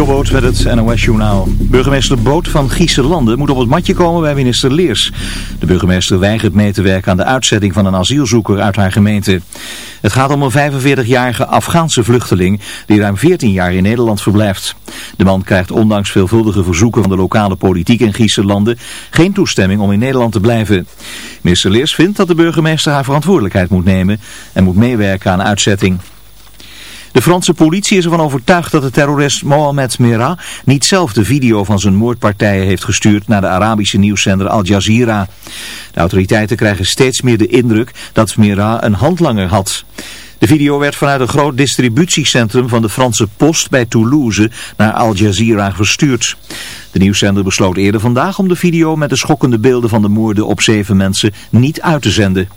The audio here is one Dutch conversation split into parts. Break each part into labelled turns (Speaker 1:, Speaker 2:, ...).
Speaker 1: Jobboot met het NOS-journaal. Burgemeester Boot van Gieselanden moet op het matje komen bij minister Leers. De burgemeester weigert mee te werken aan de uitzetting van een asielzoeker uit haar gemeente. Het gaat om een 45-jarige Afghaanse vluchteling die ruim 14 jaar in Nederland verblijft. De man krijgt ondanks veelvuldige verzoeken van de lokale politiek in Gieselanden geen toestemming om in Nederland te blijven. Minister Leers vindt dat de burgemeester haar verantwoordelijkheid moet nemen en moet meewerken aan uitzetting. De Franse politie is ervan overtuigd dat de terrorist Mohamed Merah niet zelf de video van zijn moordpartijen heeft gestuurd naar de Arabische nieuwszender Al Jazeera. De autoriteiten krijgen steeds meer de indruk dat Merah een handlanger had. De video werd vanuit een groot distributiecentrum van de Franse Post bij Toulouse naar Al Jazeera verstuurd. De nieuwszender besloot eerder vandaag om de video met de schokkende beelden van de moorden op zeven mensen niet uit te zenden.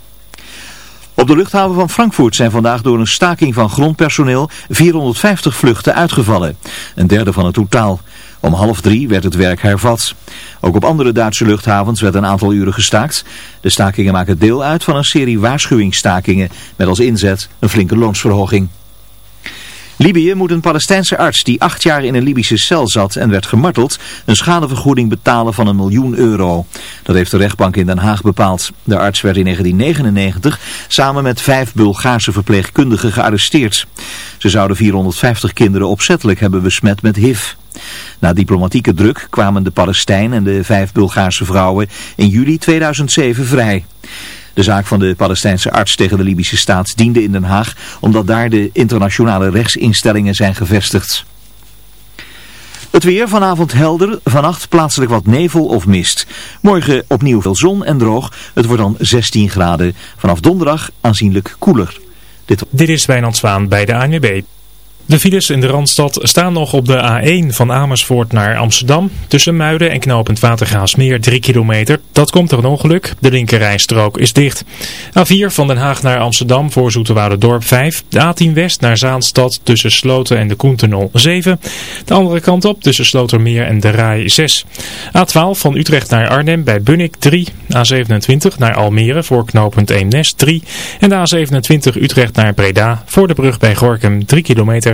Speaker 1: Op de luchthaven van Frankfurt zijn vandaag door een staking van grondpersoneel 450 vluchten uitgevallen. Een derde van het totaal. Om half drie werd het werk hervat. Ook op andere Duitse luchthavens werd een aantal uren gestaakt. De stakingen maken deel uit van een serie waarschuwingsstakingen met als inzet een flinke loonsverhoging. Libië moet een Palestijnse arts die acht jaar in een Libische cel zat en werd gemarteld een schadevergoeding betalen van een miljoen euro. Dat heeft de rechtbank in Den Haag bepaald. De arts werd in 1999 samen met vijf Bulgaarse verpleegkundigen gearresteerd. Ze zouden 450 kinderen opzettelijk hebben besmet met HIV. Na diplomatieke druk kwamen de Palestijn en de vijf Bulgaarse vrouwen in juli 2007 vrij. De zaak van de Palestijnse arts tegen de Libische staat diende in Den Haag omdat daar de internationale rechtsinstellingen zijn gevestigd. Het weer vanavond helder, vannacht plaatselijk wat nevel of mist. Morgen opnieuw veel zon en droog. Het wordt dan 16 graden. Vanaf donderdag aanzienlijk koeler.
Speaker 2: Dit, Dit is Wijnand Zwaan bij de ANWB. De files in de Randstad staan nog op de A1 van Amersfoort naar Amsterdam. Tussen Muiden en knooppunt Watergraafsmeer 3 kilometer. Dat komt door een ongeluk. De linkerrijstrook is dicht. A4 van Den Haag naar Amsterdam voor Dorp 5. De A10 West naar Zaanstad tussen Sloten en de Koentunnel 7. De andere kant op tussen Slotermeer en de Rai 6. A12 van Utrecht naar Arnhem bij Bunnik 3. A27 naar Almere voor knooppunt Eemnes 3. En de A27 Utrecht naar Breda voor de brug bij Gorkum 3 kilometer.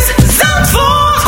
Speaker 3: Zandvoort.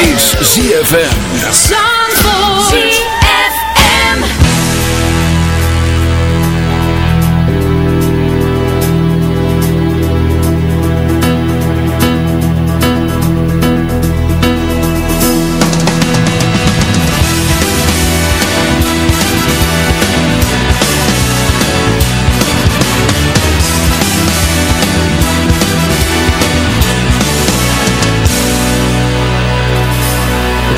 Speaker 4: is
Speaker 5: ZFM.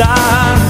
Speaker 6: estar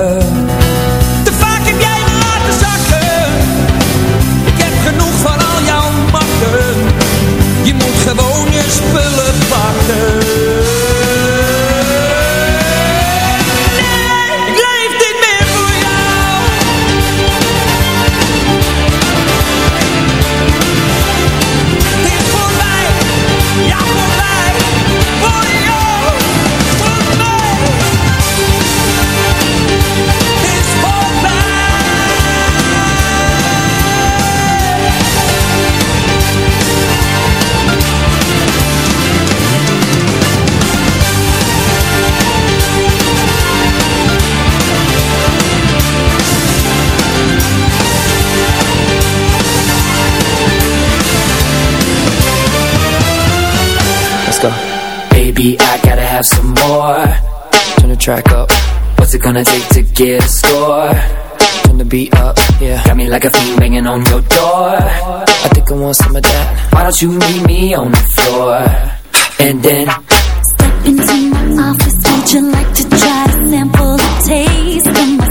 Speaker 7: gonna take to get a score? Gonna be up, yeah. Got me like a fiend banging on your door. I think I want some of that. Why don't you meet me on the floor? And then
Speaker 8: step into my office. Would you like to try to sample the taste of my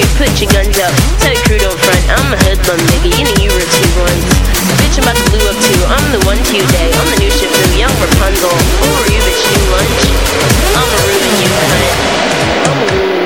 Speaker 9: put your guns up. Tell your crew don't front. I'm a hoodlum, nigga. You know you were two ones. Bitch, I'm about to blue up too. I'm the one to you day. I'm the new ship from young Rapunzel. Who are you, bitch? New lunch? I'm a ruin you, cunt. I'm a ruin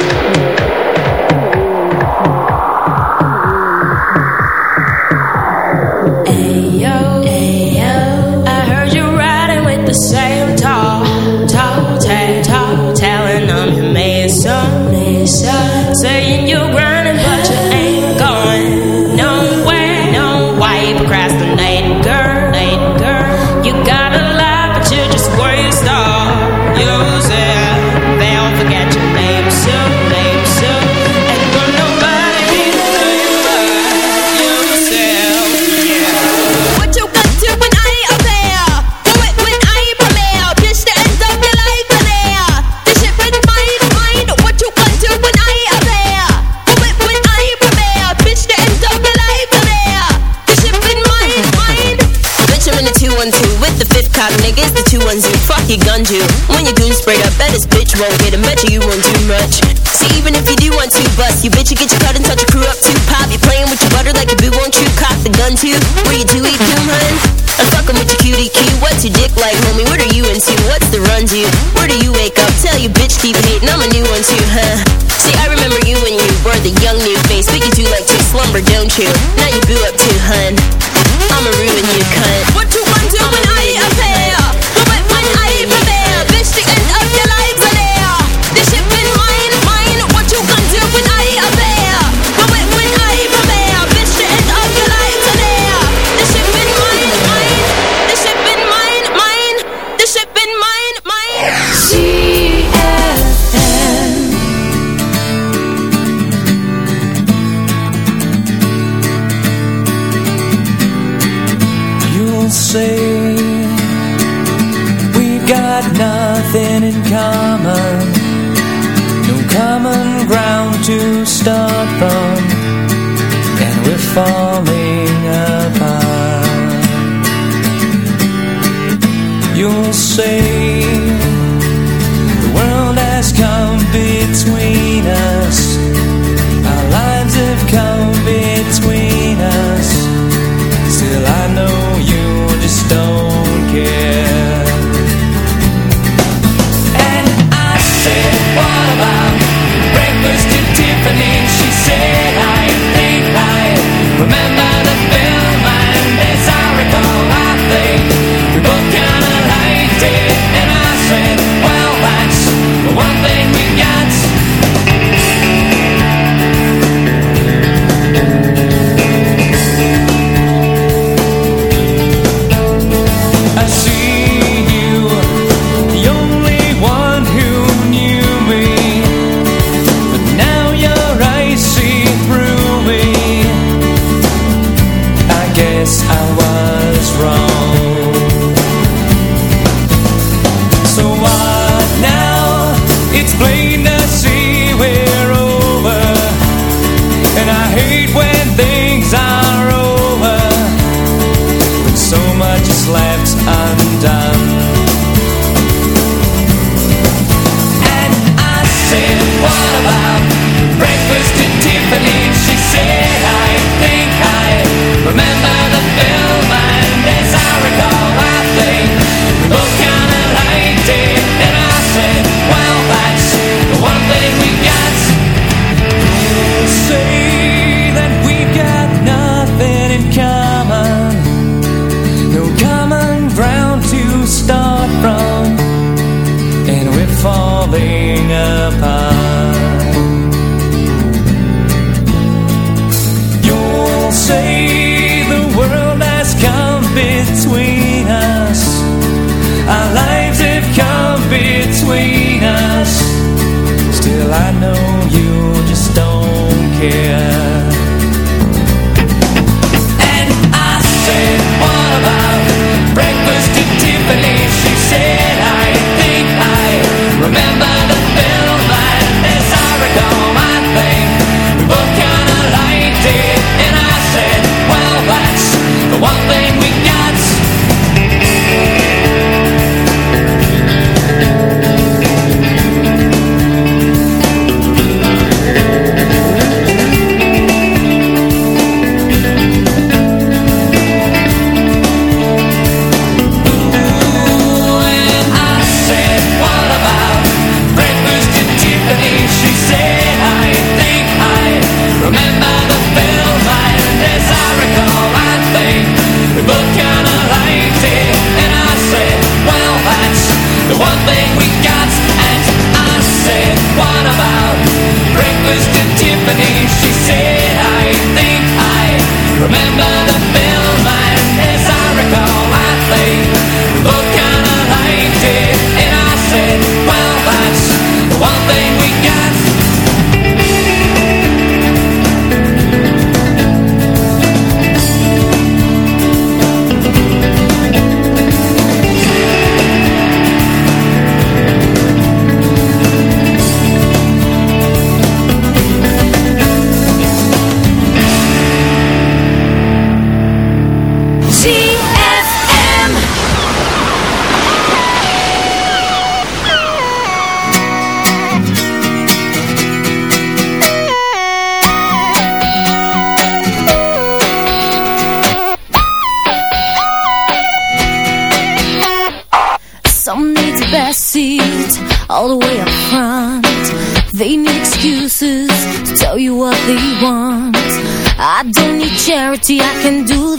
Speaker 3: to.
Speaker 10: nothing in common. No common ground to start from. And we're falling apart. You'll say The world has come between us.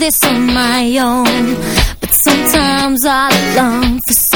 Speaker 8: This on my own. But sometimes I long for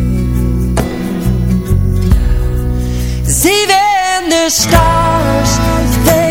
Speaker 11: stars, they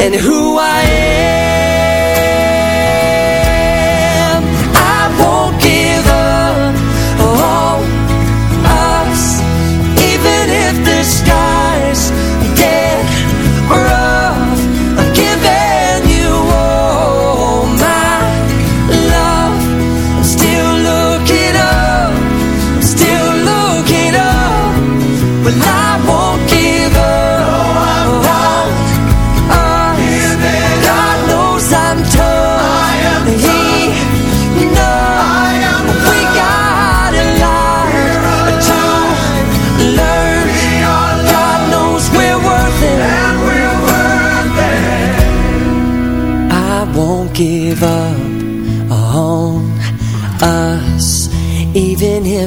Speaker 11: And who I am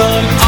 Speaker 12: on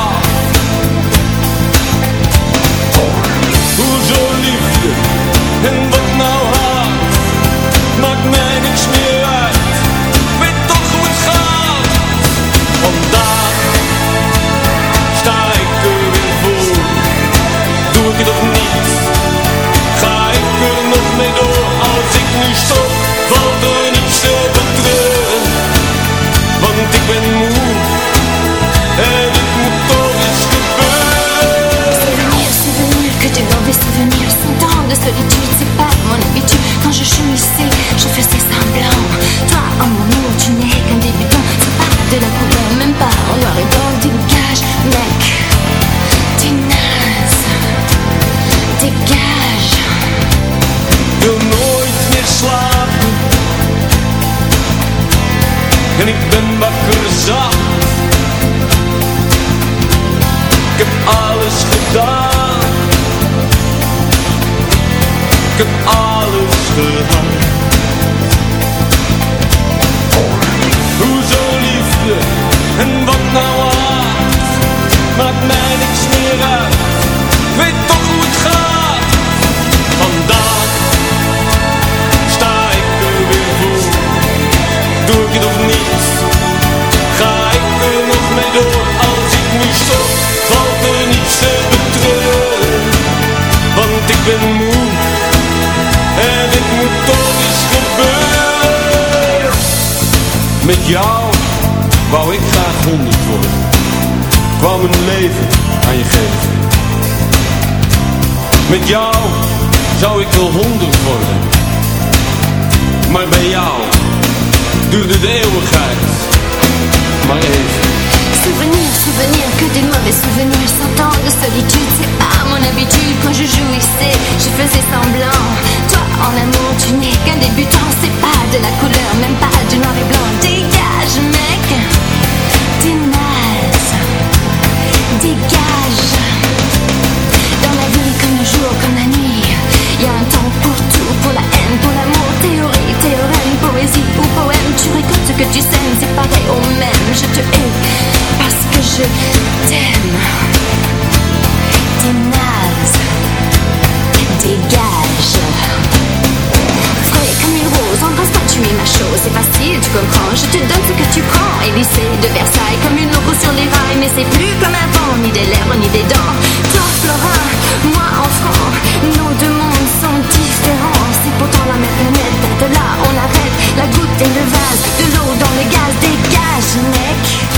Speaker 12: Met jou zou ik wel honderd worden. Maar bij jou eeuwigheid. Maar even.
Speaker 13: Souvenir, souvenir, que des mauvais souvenirs. Cent ans de solitude, c'est pas mon habitude. Quand je jouissais, je faisais semblant. Toi, en amour, tu n'es qu'un débutant. C'est pas de la couleur, même pas du noir et blanc. Dégage, mec. T'es Dégage
Speaker 12: jours comme la nuit. Y a un temps pour tout, pour la haine, pour l'amour, théorie, théorème, poésie ou poème. Tu
Speaker 13: récoltes ce que tu sèmes, c'est pareil au même. Je te hais parce que je t'aime. T'es naze, dégage. Pas, tu es ma chose, c'est facile, tu comprends. Je te donne ce que tu prends. Élysée de Versailles, comme une loco sur les rails, mais c'est plus comme avant, ni des lèvres, ni des dents. Toi, Flora, moi, enfant, nos deux mondes sont différents. C'est pourtant la même planète, de là, on arrête la goutte et le vase, de l'eau dans le gaz, dégage, mec.